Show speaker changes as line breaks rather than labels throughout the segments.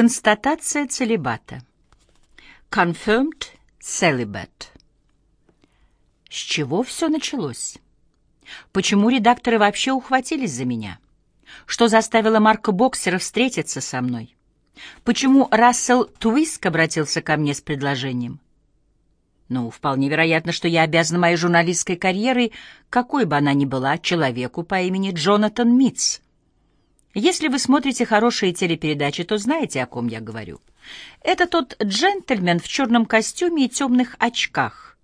Констатация целебата. Confirmed celibate. С чего все началось? Почему редакторы вообще ухватились за меня? Что заставило Марка Боксера встретиться со мной? Почему Рассел Твиск обратился ко мне с предложением? Ну, вполне вероятно, что я обязана моей журналистской карьерой, какой бы она ни была, человеку по имени Джонатан Митц. Если вы смотрите хорошие телепередачи, то знаете, о ком я говорю. Это тот джентльмен в черном костюме и темных очках,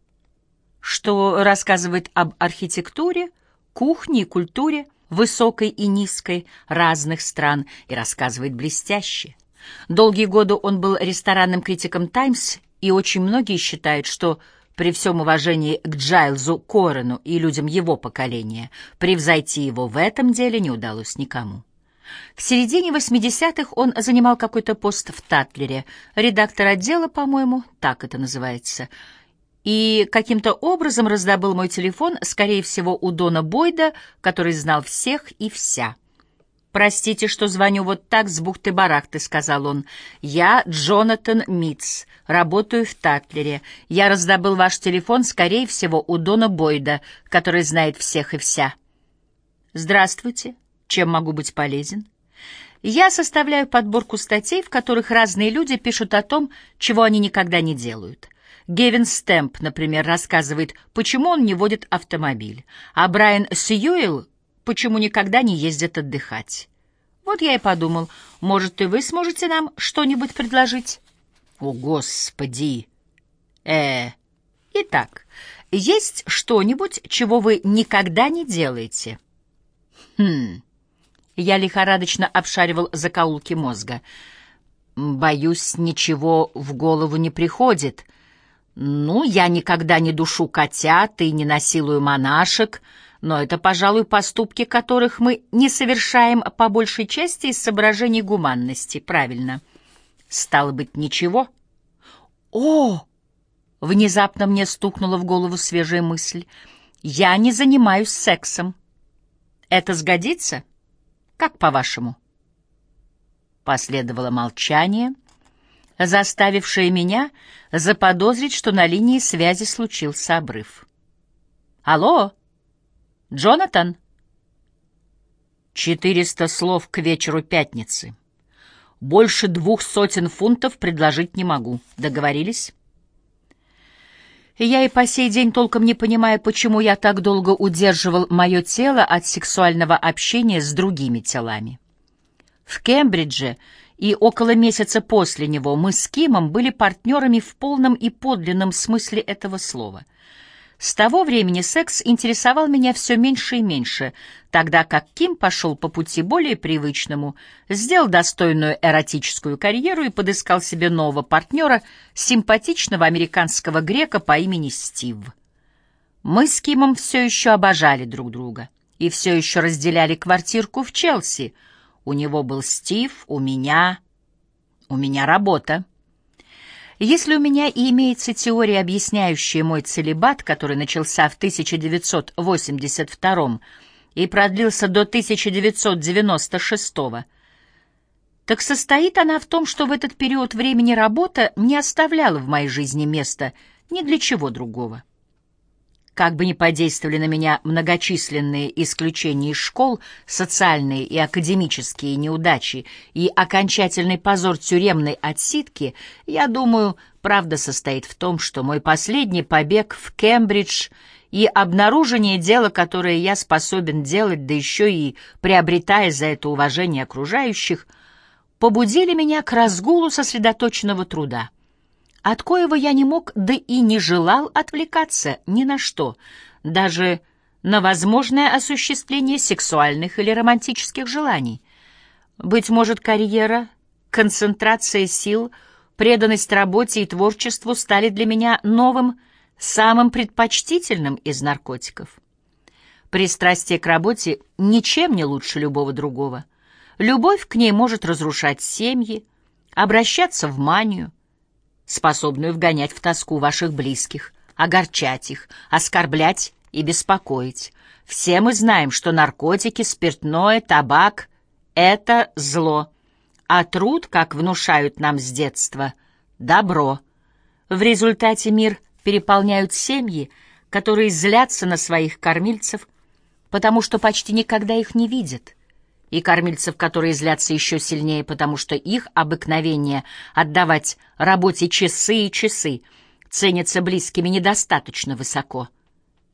что рассказывает об архитектуре, кухне и культуре, высокой и низкой, разных стран, и рассказывает блестяще. Долгие годы он был ресторанным критиком «Таймс», и очень многие считают, что при всем уважении к Джайлзу Корену и людям его поколения, превзойти его в этом деле не удалось никому. В середине 80-х он занимал какой-то пост в Татлере, редактор отдела, по-моему, так это называется, и каким-то образом раздобыл мой телефон, скорее всего, у Дона Бойда, который знал всех и вся. «Простите, что звоню вот так с бухты-барахты», — сказал он. «Я Джонатан Митц, работаю в Татлере. Я раздобыл ваш телефон, скорее всего, у Дона Бойда, который знает всех и вся». «Здравствуйте. Чем могу быть полезен? Я составляю подборку статей, в которых разные люди пишут о том, чего они никогда не делают. Гевин Стэмп, например, рассказывает, почему он не водит автомобиль, а Брайан Сьюэлл, почему никогда не ездит отдыхать. Вот я и подумал, может, и вы сможете нам что-нибудь предложить? О, Господи! Э, итак, есть что-нибудь, чего вы никогда не делаете? Хм... Я лихорадочно обшаривал закоулки мозга. Боюсь, ничего в голову не приходит. Ну, я никогда не душу котят и не насилую монашек, но это, пожалуй, поступки, которых мы не совершаем по большей части из соображений гуманности, правильно? Стало быть, ничего. О! Внезапно мне стукнула в голову свежая мысль. Я не занимаюсь сексом. Это сгодится? — как по-вашему? Последовало молчание, заставившее меня заподозрить, что на линии связи случился обрыв. «Алло, Джонатан?» «Четыреста слов к вечеру пятницы. Больше двух сотен фунтов предложить не могу. Договорились?» Я и по сей день толком не понимаю, почему я так долго удерживал мое тело от сексуального общения с другими телами. В Кембридже и около месяца после него мы с Кимом были партнерами в полном и подлинном смысле этого слова — с того времени секс интересовал меня все меньше и меньше, тогда как Ким пошел по пути более привычному, сделал достойную эротическую карьеру и подыскал себе нового партнера, симпатичного американского грека по имени Стив. Мы с Кимом все еще обожали друг друга и все еще разделяли квартирку в Челси. У него был Стив, у меня... у меня работа. Если у меня и имеется теория, объясняющая мой целебат, который начался в 1982 и продлился до 1996, так состоит она в том, что в этот период времени работа не оставляла в моей жизни места ни для чего другого. Как бы ни подействовали на меня многочисленные исключения из школ, социальные и академические неудачи и окончательный позор тюремной отсидки, я думаю, правда состоит в том, что мой последний побег в Кембридж и обнаружение дела, которое я способен делать, да еще и приобретая за это уважение окружающих, побудили меня к разгулу сосредоточенного труда — от коего я не мог, да и не желал отвлекаться ни на что, даже на возможное осуществление сексуальных или романтических желаний. Быть может, карьера, концентрация сил, преданность работе и творчеству стали для меня новым, самым предпочтительным из наркотиков. Пристрастие к работе ничем не лучше любого другого. Любовь к ней может разрушать семьи, обращаться в манию, способную вгонять в тоску ваших близких, огорчать их, оскорблять и беспокоить. Все мы знаем, что наркотики, спиртное, табак — это зло, А труд, как внушают нам с детства, — добро. В результате мир переполняют семьи, которые злятся на своих кормильцев, потому что почти никогда их не видят, и кормильцев, которые злятся еще сильнее, потому что их обыкновение отдавать работе часы и часы ценятся близкими недостаточно высоко.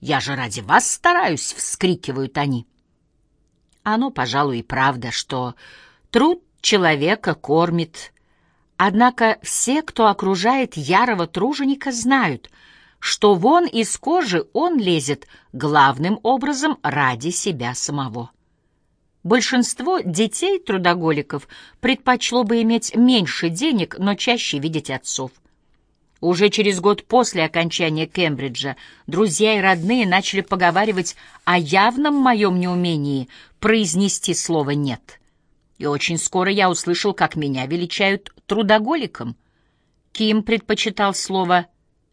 «Я же ради вас стараюсь!» — вскрикивают они. Оно, пожалуй, и правда, что труд человека кормит. Однако все, кто окружает ярого труженика, знают, что вон из кожи он лезет главным образом ради себя самого. Большинство детей-трудоголиков предпочло бы иметь меньше денег, но чаще видеть отцов. Уже через год после окончания Кембриджа друзья и родные начали поговаривать о явном моем неумении произнести слово «нет». И очень скоро я услышал, как меня величают трудоголиком. Ким предпочитал слово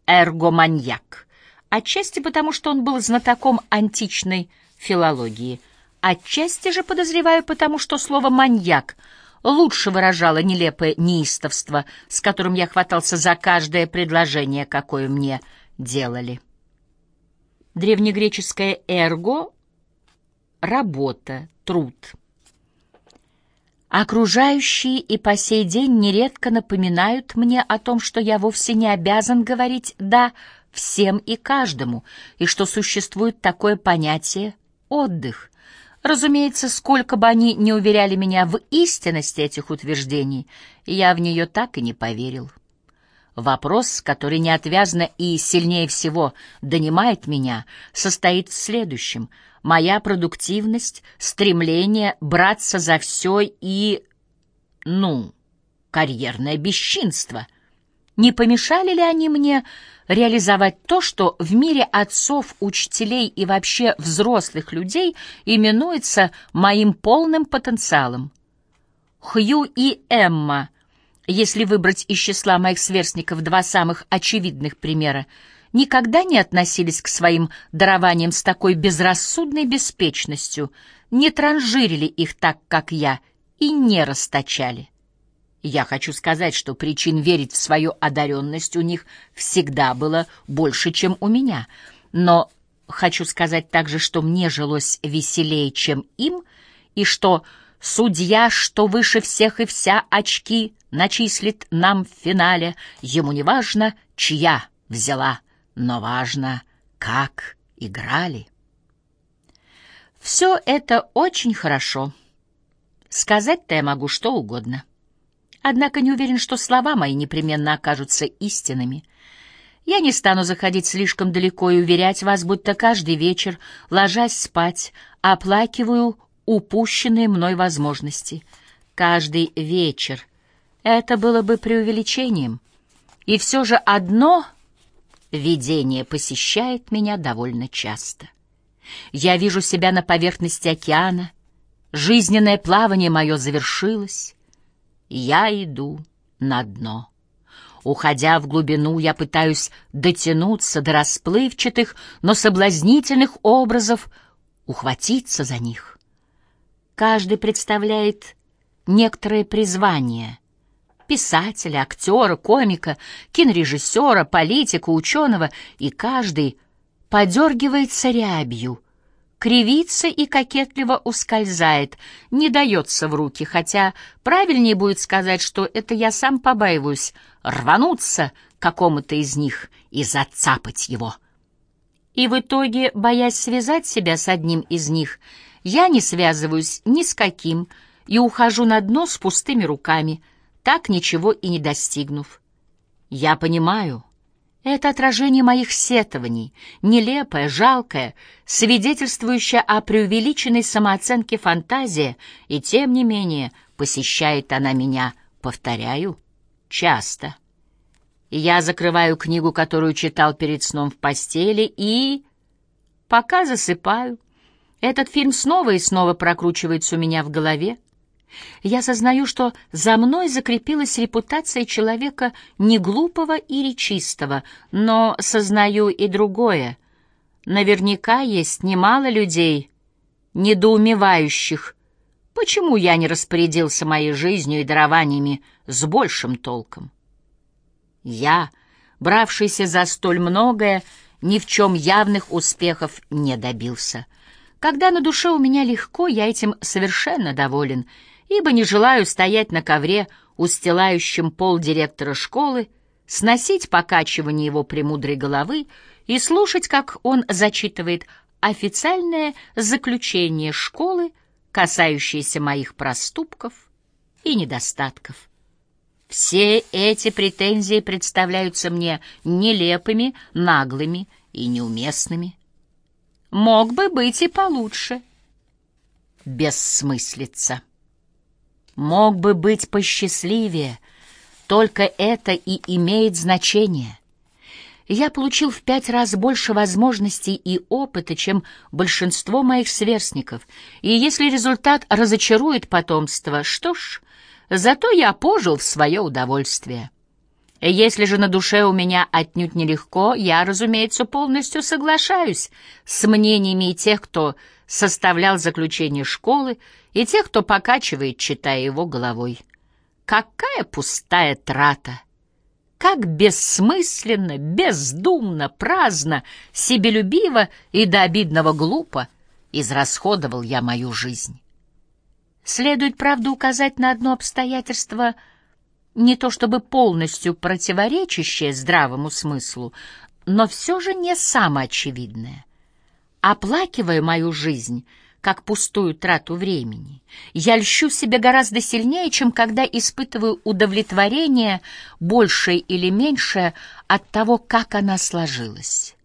«эргоманьяк», отчасти потому, что он был знатоком античной филологии, отчасти же, подозреваю, потому что слово «маньяк» — лучше выражало нелепое неистовство, с которым я хватался за каждое предложение, какое мне делали. Древнегреческое «эрго» — работа, труд. Окружающие и по сей день нередко напоминают мне о том, что я вовсе не обязан говорить «да» всем и каждому, и что существует такое понятие «отдых», Разумеется, сколько бы они ни уверяли меня в истинности этих утверждений, я в нее так и не поверил. Вопрос, который неотвязно и сильнее всего донимает меня, состоит в следующем. Моя продуктивность, стремление браться за все и... ну, карьерное бесчинство. Не помешали ли они мне реализовать то, что в мире отцов, учителей и вообще взрослых людей именуется моим полным потенциалом. Хью и Эмма, если выбрать из числа моих сверстников два самых очевидных примера, никогда не относились к своим дарованиям с такой безрассудной беспечностью, не транжирили их так, как я, и не расточали. Я хочу сказать, что причин верить в свою одаренность у них всегда было больше, чем у меня. Но хочу сказать также, что мне жилось веселее, чем им, и что судья, что выше всех и вся очки, начислит нам в финале. Ему не важно, чья взяла, но важно, как играли. Все это очень хорошо. Сказать-то я могу что угодно. Однако не уверен, что слова мои непременно окажутся истинными. Я не стану заходить слишком далеко и уверять вас, будто каждый вечер, ложась спать, оплакиваю упущенные мной возможности. Каждый вечер. Это было бы преувеличением. И все же одно видение посещает меня довольно часто. Я вижу себя на поверхности океана, жизненное плавание мое завершилось, я иду на дно. Уходя в глубину, я пытаюсь дотянуться до расплывчатых, но соблазнительных образов, ухватиться за них. Каждый представляет некоторое призвание — писателя, актера, комика, кинорежиссера, политика, ученого, и каждый подергивается рябью — кривится и кокетливо ускользает, не дается в руки, хотя правильнее будет сказать, что это я сам побаиваюсь рвануться какому-то из них и зацапать его. И в итоге, боясь связать себя с одним из них, я не связываюсь ни с каким и ухожу на дно с пустыми руками, так ничего и не достигнув. Я понимаю, это отражение моих сетований, нелепое, жалкое, свидетельствующее о преувеличенной самооценке фантазия, и тем не менее посещает она меня, повторяю, часто. Я закрываю книгу, которую читал перед сном в постели, и... Пока засыпаю, этот фильм снова и снова прокручивается у меня в голове. Я сознаю, что за мной закрепилась репутация человека неглупого и речистого, но сознаю и другое. Наверняка есть немало людей, недоумевающих, Почему я не распорядился моей жизнью и дарованиями с большим толком? Я, бравшийся за столь многое, ни в чем явных успехов не добился. Когда на душе у меня легко, я этим совершенно доволен, ибо не желаю стоять на ковре, устилающем пол директора школы, сносить покачивание его премудрой головы и слушать, как он зачитывает официальное заключение школы, касающееся моих проступков и недостатков. Все эти претензии представляются мне нелепыми, наглыми и неуместными. Мог бы быть и получше. Бессмыслица. Мог бы быть посчастливее, только это и имеет значение. Я получил в пять раз больше возможностей и опыта, чем большинство моих сверстников, и если результат разочарует потомство, что ж, зато я пожил в свое удовольствие. Если же на душе у меня отнюдь нелегко, я, разумеется, полностью соглашаюсь с мнениями тех, кто составлял заключение школы, и тех, кто покачивает, читая его головой. Какая пустая трата! Как бессмысленно, бездумно, праздно, себелюбиво и до обидного глупо израсходовал я мою жизнь. Следует, правда, указать на одно обстоятельство, не то чтобы полностью противоречащее здравому смыслу, но все же не самоочевидное. Оплакивая мою жизнь — как пустую трату времени. Я льщу себе гораздо сильнее, чем когда испытываю удовлетворение, большее или меньшее, от того, как она сложилась.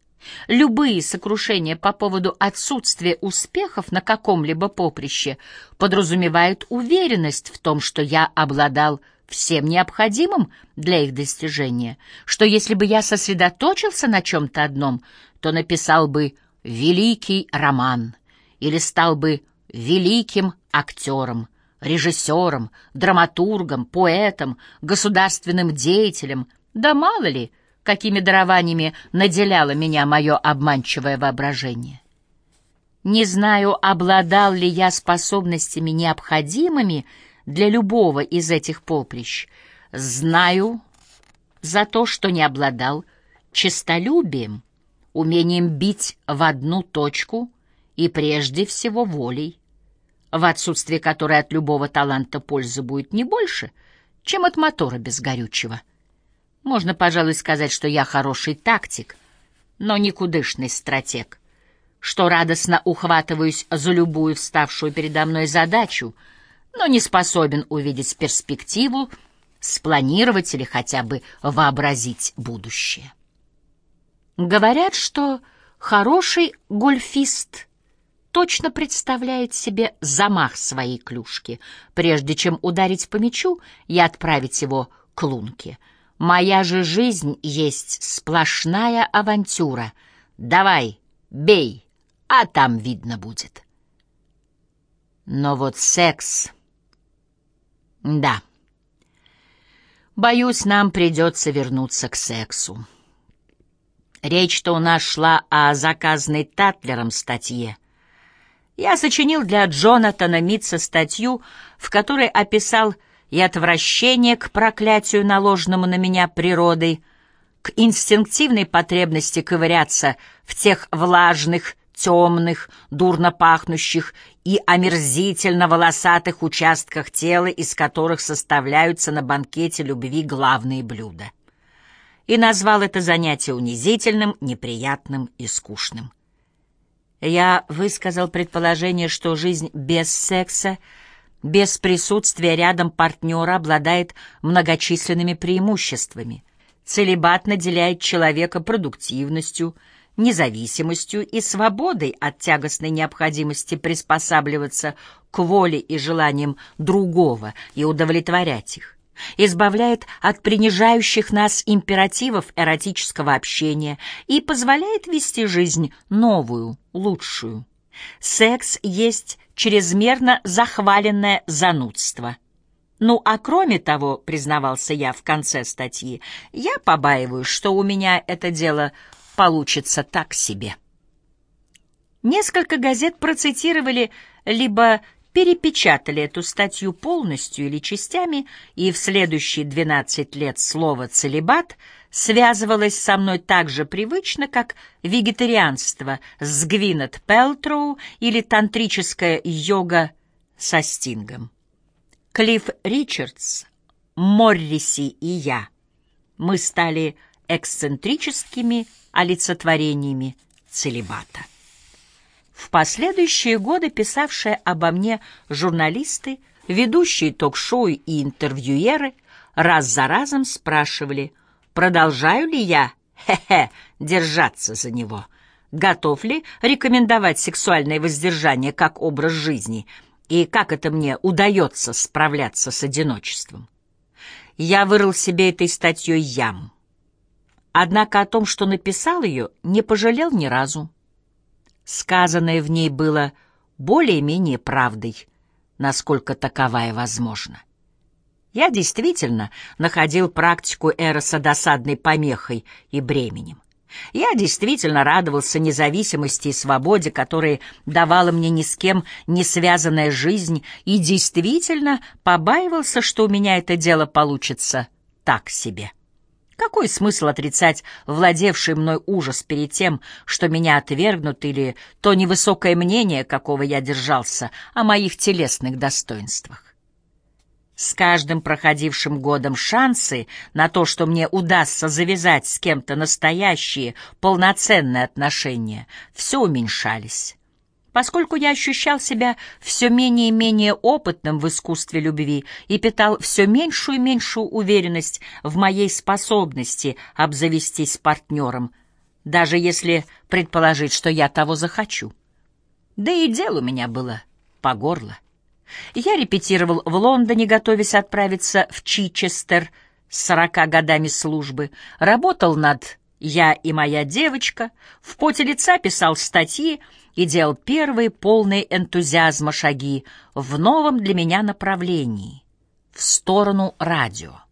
Любые сокрушения по поводу отсутствия успехов на каком-либо поприще подразумевают уверенность в том, что я обладал всем необходимым для их достижения, что если бы я сосредоточился на чем-то одном, то написал бы великий роман — или стал бы великим актером, режиссером, драматургом, поэтом, государственным деятелем, да мало ли, какими дарованиями наделяло меня мое обманчивое воображение. Не знаю, обладал ли я способностями необходимыми для любого из этих поприщ. Знаю за то, что не обладал честолюбием, умением бить в одну точку — и прежде всего волей, в отсутствие которой от любого таланта пользы будет не больше, чем от мотора без горючего. Можно, пожалуй, сказать, что я хороший тактик, но никудышный стратег, что радостно ухватываюсь за любую вставшую передо мной задачу, но не способен увидеть перспективу, спланировать или хотя бы вообразить будущее. Говорят, что хороший гольфист — точно представляет себе замах своей клюшки, прежде чем ударить по мячу и отправить его к лунке. Моя же жизнь есть сплошная авантюра. Давай, бей, а там видно будет. Но вот секс... Да. Боюсь, нам придется вернуться к сексу. Речь-то у нас шла о заказанной Татлером статье — я сочинил для Джонатана Митца статью, в которой описал и отвращение к проклятию, наложенному на меня природой, к инстинктивной потребности ковыряться в тех влажных, темных, дурно пахнущих и омерзительно волосатых участках тела, из которых составляются на банкете любви главные блюда. И назвал это занятие унизительным, неприятным и скучным. Я высказал предположение, что жизнь без секса, без присутствия рядом партнера обладает многочисленными преимуществами. Целебат наделяет человека продуктивностью, независимостью и свободой от тягостной необходимости приспосабливаться к воле и желаниям другого и удовлетворять их избавляет от принижающих нас императивов эротического общения и позволяет вести жизнь новую, лучшую. Секс есть чрезмерно захваленное занудство. Ну, а кроме того, признавался я в конце статьи, я побаиваюсь, что у меня это дело получится так себе. Несколько газет процитировали либо перепечатали эту статью полностью или частями, и в следующие 12 лет слово «целебат» связывалось со мной так же привычно, как вегетарианство с Гвинет Пелтроу или тантрическая йога со Стингом. Клифф Ричардс, Морриси и я, мы стали эксцентрическими олицетворениями целебата. В последующие годы писавшие обо мне журналисты, ведущие ток-шоу и интервьюеры раз за разом спрашивали, продолжаю ли я, хе-хе, держаться за него, готов ли рекомендовать сексуальное воздержание как образ жизни и как это мне удается справляться с одиночеством. Я вырыл себе этой статьей яму. Однако о том, что написал ее, не пожалел ни разу. Сказанное в ней было более-менее правдой, насколько таковая возможна. Я действительно находил практику Эроса досадной помехой и бременем. Я действительно радовался независимости и свободе, которые давала мне ни с кем не связанная жизнь, и действительно побаивался, что у меня это дело получится так себе. Какой смысл отрицать владевший мной ужас перед тем, что меня отвергнут, или то невысокое мнение, какого я держался, о моих телесных достоинствах? С каждым проходившим годом шансы на то, что мне удастся завязать с кем-то настоящие, полноценные отношения, все уменьшались. Поскольку я ощущал себя все менее и менее опытным в искусстве любви и питал все меньшую и меньшую уверенность в моей способности обзавестись партнером, даже если предположить, что я того захочу. Да и дело у меня было по горло. Я репетировал в Лондоне, готовясь отправиться в Чичестер с сорока годами службы, работал над «Я и моя девочка», в поте лица писал статьи, и делал первые полные энтузиазма шаги в новом для меня направлении, в сторону радио.